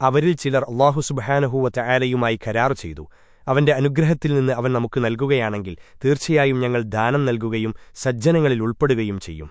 അവരിൽ ചിലർ അള്ളാഹു സുബഹാനഹൂവറ്റ ആലയുമായി കരാർ ചെയ്തു. അവന്റെ അനുഗ്രഹത്തിൽ നിന്ന് അവൻ നമുക്ക് നൽകുകയാണെങ്കിൽ തീർച്ചയായും ഞങ്ങൾ ദാനം നൽകുകയും സജ്ജനങ്ങളിൽ ഉൾപ്പെടുകയും ചെയ്യും.